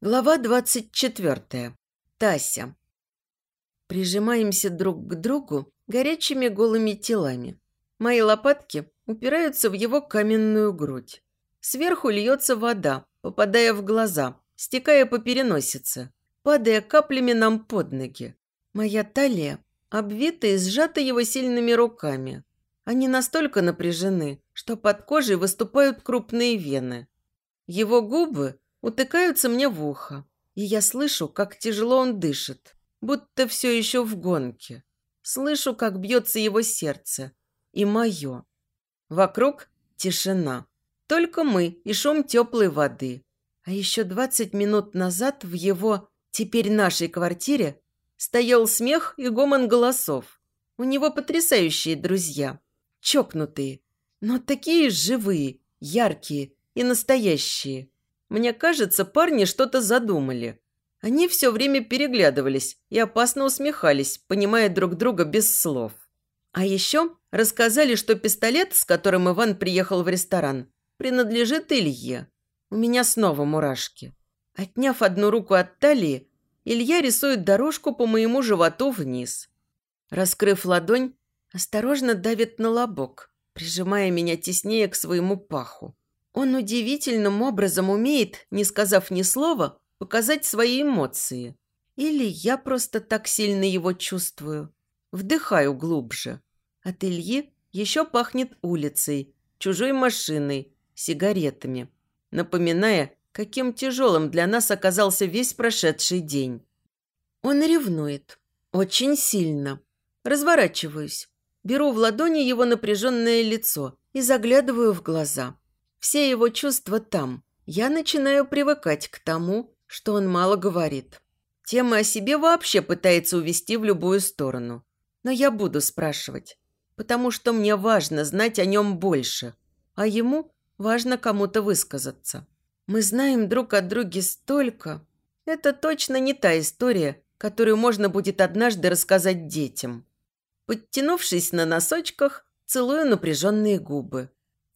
Глава двадцать четвертая. Тася. Прижимаемся друг к другу горячими голыми телами. Мои лопатки упираются в его каменную грудь. Сверху льется вода, попадая в глаза, стекая по переносице, падая каплями нам под ноги. Моя талия обвита и сжата его сильными руками. Они настолько напряжены, что под кожей выступают крупные вены. Его губы утыкаются мне в ухо, и я слышу, как тяжело он дышит, будто все еще в гонке. Слышу, как бьется его сердце, и мое. Вокруг тишина. Только мы и шум теплой воды. А еще двадцать минут назад в его, теперь нашей квартире, стоял смех и гомон голосов. У него потрясающие друзья. Чокнутые, но такие живые, яркие и настоящие. Мне кажется, парни что-то задумали. Они все время переглядывались и опасно усмехались, понимая друг друга без слов. А еще рассказали, что пистолет, с которым Иван приехал в ресторан, принадлежит Илье. У меня снова мурашки. Отняв одну руку от талии, Илья рисует дорожку по моему животу вниз. Раскрыв ладонь, осторожно давит на лобок, прижимая меня теснее к своему паху. Он удивительным образом умеет, не сказав ни слова, показать свои эмоции. Или я просто так сильно его чувствую. Вдыхаю глубже. От Ильи еще пахнет улицей, чужой машиной, сигаретами, напоминая, каким тяжелым для нас оказался весь прошедший день. Он ревнует. Очень сильно. Разворачиваюсь. Беру в ладони его напряженное лицо и заглядываю в глаза. Все его чувства там. Я начинаю привыкать к тому, что он мало говорит. Тема о себе вообще пытается увести в любую сторону. Но я буду спрашивать, потому что мне важно знать о нем больше, а ему важно кому-то высказаться. Мы знаем друг о друге столько. Это точно не та история, которую можно будет однажды рассказать детям. Подтянувшись на носочках, целую напряженные губы.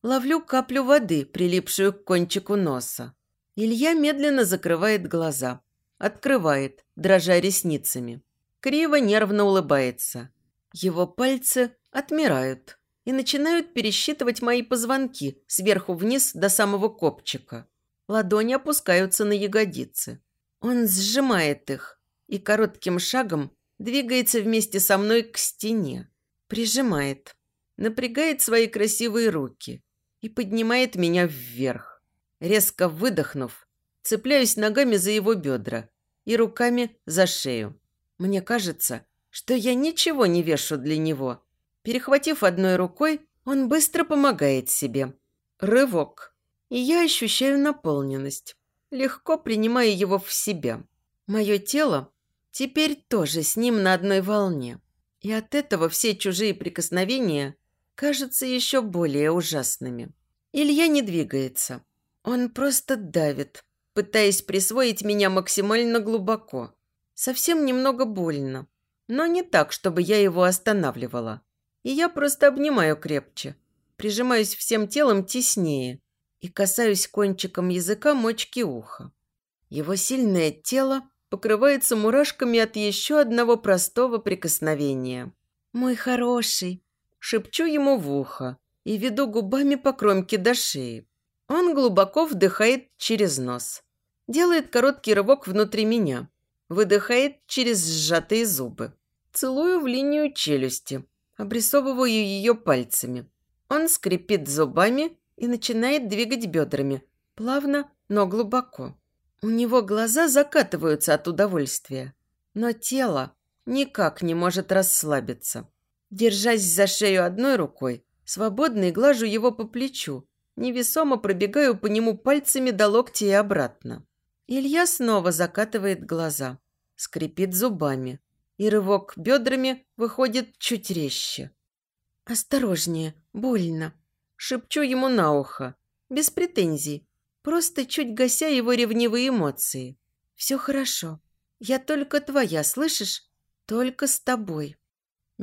Ловлю каплю воды, прилипшую к кончику носа. Илья медленно закрывает глаза. Открывает, дрожа ресницами. Криво нервно улыбается. Его пальцы отмирают и начинают пересчитывать мои позвонки сверху вниз до самого копчика. Ладони опускаются на ягодицы. Он сжимает их и коротким шагом двигается вместе со мной к стене. Прижимает. Напрягает свои красивые руки и поднимает меня вверх. Резко выдохнув, цепляюсь ногами за его бедра и руками за шею. Мне кажется, что я ничего не вешу для него. Перехватив одной рукой, он быстро помогает себе. Рывок. И я ощущаю наполненность, легко принимая его в себя. Мое тело теперь тоже с ним на одной волне. И от этого все чужие прикосновения кажутся еще более ужасными. Илья не двигается. Он просто давит, пытаясь присвоить меня максимально глубоко. Совсем немного больно, но не так, чтобы я его останавливала. И я просто обнимаю крепче, прижимаюсь всем телом теснее и касаюсь кончиком языка мочки уха. Его сильное тело покрывается мурашками от еще одного простого прикосновения. «Мой хороший!» Шепчу ему в ухо и веду губами по кромке до шеи. Он глубоко вдыхает через нос. Делает короткий рывок внутри меня. Выдыхает через сжатые зубы. Целую в линию челюсти. Обрисовываю ее пальцами. Он скрипит зубами и начинает двигать бедрами. Плавно, но глубоко. У него глаза закатываются от удовольствия. Но тело никак не может расслабиться. Держась за шею одной рукой, свободно глажу его по плечу, невесомо пробегаю по нему пальцами до локтя и обратно. Илья снова закатывает глаза, скрипит зубами, и рывок бедрами выходит чуть резче. «Осторожнее, больно», – шепчу ему на ухо, без претензий, просто чуть гася его ревнивые эмоции. «Все хорошо. Я только твоя, слышишь? Только с тобой».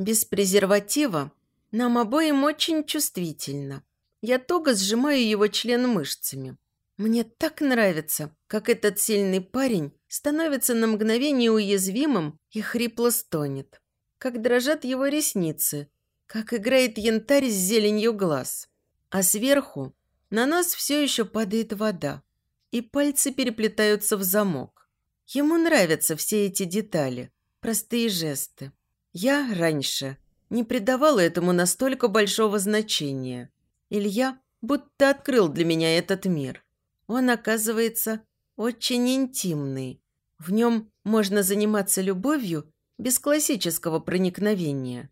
Без презерватива нам обоим очень чувствительно. Я туго сжимаю его член мышцами. Мне так нравится, как этот сильный парень становится на мгновение уязвимым и хрипло стонет. Как дрожат его ресницы, как играет янтарь с зеленью глаз. А сверху на нас все еще падает вода, и пальцы переплетаются в замок. Ему нравятся все эти детали, простые жесты. Я раньше не придавала этому настолько большого значения. Илья будто открыл для меня этот мир – он, оказывается, очень интимный. В нем можно заниматься любовью без классического проникновения.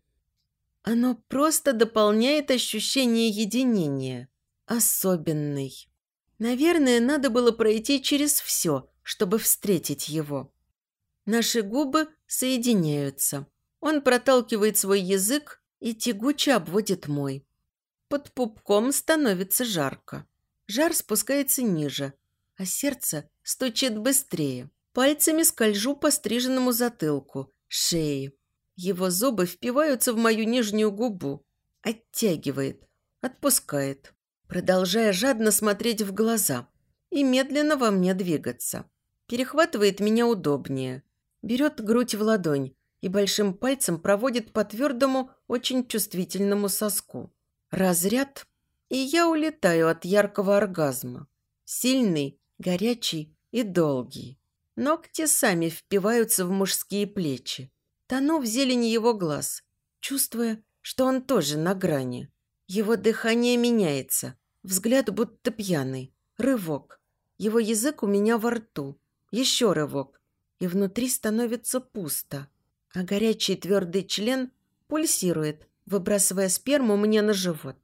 Оно просто дополняет ощущение единения. Особенный. Наверное, надо было пройти через все, чтобы встретить его. Наши губы соединяются. Он проталкивает свой язык и тягуче обводит мой. Под пупком становится жарко. Жар спускается ниже, а сердце стучит быстрее. Пальцами скольжу по стриженному затылку, шее. Его зубы впиваются в мою нижнюю губу. Оттягивает, отпускает, продолжая жадно смотреть в глаза и медленно во мне двигаться. Перехватывает меня удобнее. Берет грудь в ладонь и большим пальцем проводит по твердому, очень чувствительному соску. Разряд и я улетаю от яркого оргазма. Сильный, горячий и долгий. Ногти сами впиваются в мужские плечи. Тону в зелени его глаз, чувствуя, что он тоже на грани. Его дыхание меняется, взгляд будто пьяный, рывок. Его язык у меня во рту, еще рывок, и внутри становится пусто. А горячий твердый член пульсирует, выбрасывая сперму мне на живот.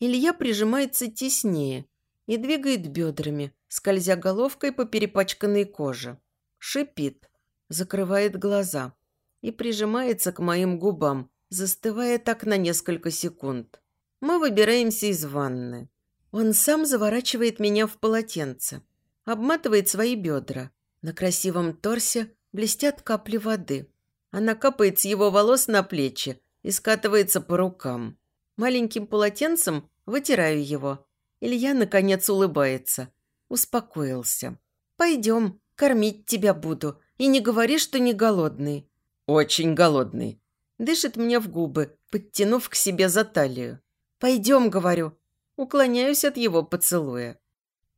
Илья прижимается теснее и двигает бедрами, скользя головкой по перепачканной коже. Шипит, закрывает глаза и прижимается к моим губам, застывая так на несколько секунд. Мы выбираемся из ванны. Он сам заворачивает меня в полотенце, обматывает свои бедра. На красивом торсе блестят капли воды. Она капает с его волос на плечи и скатывается по рукам. Маленьким полотенцем вытираю его. Илья, наконец, улыбается. Успокоился. «Пойдем, кормить тебя буду. И не говори, что не голодный». «Очень голодный». Дышит мне в губы, подтянув к себе за талию. «Пойдем», — говорю. Уклоняюсь от его поцелуя.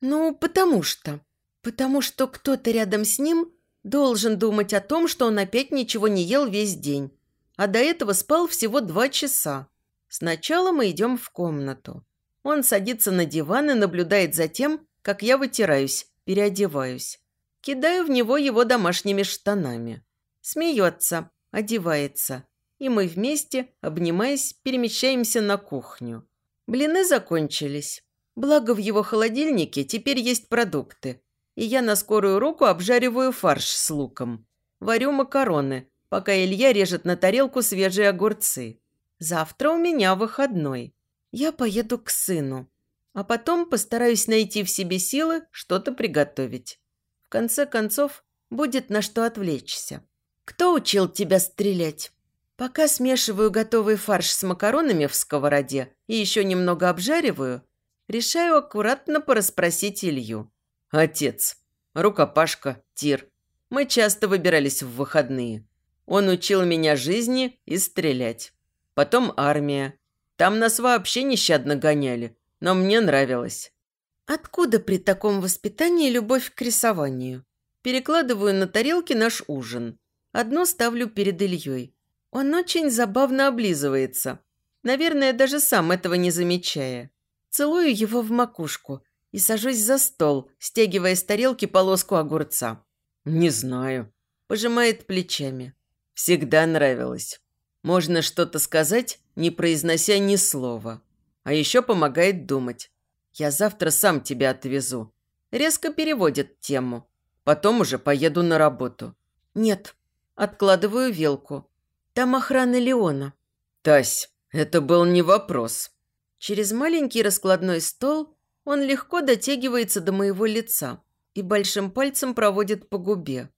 «Ну, потому что. Потому что кто-то рядом с ним должен думать о том, что он опять ничего не ел весь день. А до этого спал всего два часа. Сначала мы идем в комнату. Он садится на диван и наблюдает за тем, как я вытираюсь, переодеваюсь. Кидаю в него его домашними штанами. Смеется, одевается. И мы вместе, обнимаясь, перемещаемся на кухню. Блины закончились. Благо в его холодильнике теперь есть продукты. И я на скорую руку обжариваю фарш с луком. Варю макароны, пока Илья режет на тарелку свежие огурцы. Завтра у меня выходной. Я поеду к сыну, а потом постараюсь найти в себе силы что-то приготовить. В конце концов, будет на что отвлечься. Кто учил тебя стрелять? Пока смешиваю готовый фарш с макаронами в сковороде и еще немного обжариваю, решаю аккуратно порасспросить Илью. Отец, рукопашка, тир. Мы часто выбирались в выходные. Он учил меня жизни и стрелять. Потом армия. Там нас вообще нещадно гоняли, но мне нравилось. Откуда при таком воспитании любовь к рисованию? Перекладываю на тарелки наш ужин. Одно ставлю перед Ильей. Он очень забавно облизывается. Наверное, даже сам этого не замечая. Целую его в макушку и сажусь за стол, стягивая с тарелки полоску огурца. «Не знаю», – пожимает плечами. «Всегда нравилось. Можно что-то сказать, не произнося ни слова. А еще помогает думать. Я завтра сам тебя отвезу. Резко переводит тему. Потом уже поеду на работу. Нет. Откладываю вилку. Там охрана Леона. Тась, это был не вопрос. Через маленький раскладной стол он легко дотягивается до моего лица и большим пальцем проводит по губе.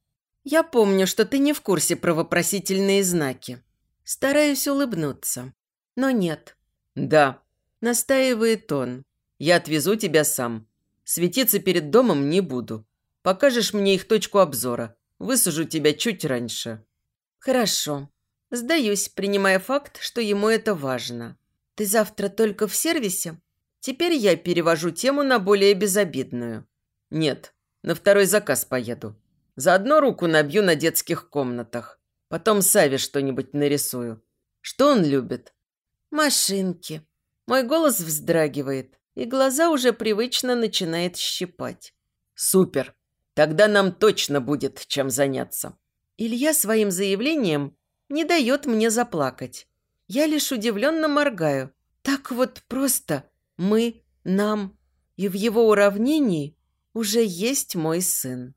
Я помню, что ты не в курсе про вопросительные знаки. Стараюсь улыбнуться. Но нет. «Да», – настаивает он. «Я отвезу тебя сам. Светиться перед домом не буду. Покажешь мне их точку обзора. Высажу тебя чуть раньше». «Хорошо. Сдаюсь, принимая факт, что ему это важно. Ты завтра только в сервисе? Теперь я перевожу тему на более безобидную». «Нет, на второй заказ поеду. Заодно руку набью на детских комнатах. Потом Саве что-нибудь нарисую. Что он любит?» «Машинки». Мой голос вздрагивает, и глаза уже привычно начинает щипать. «Супер! Тогда нам точно будет чем заняться». Илья своим заявлением не дает мне заплакать. Я лишь удивленно моргаю. Так вот просто мы, нам, и в его уравнении уже есть мой сын.